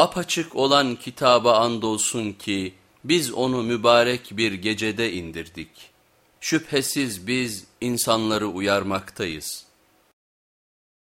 Apaçık olan kitaba andolsun ki biz onu mübarek bir gecede indirdik. Şüphesiz biz insanları uyarmaktayız.''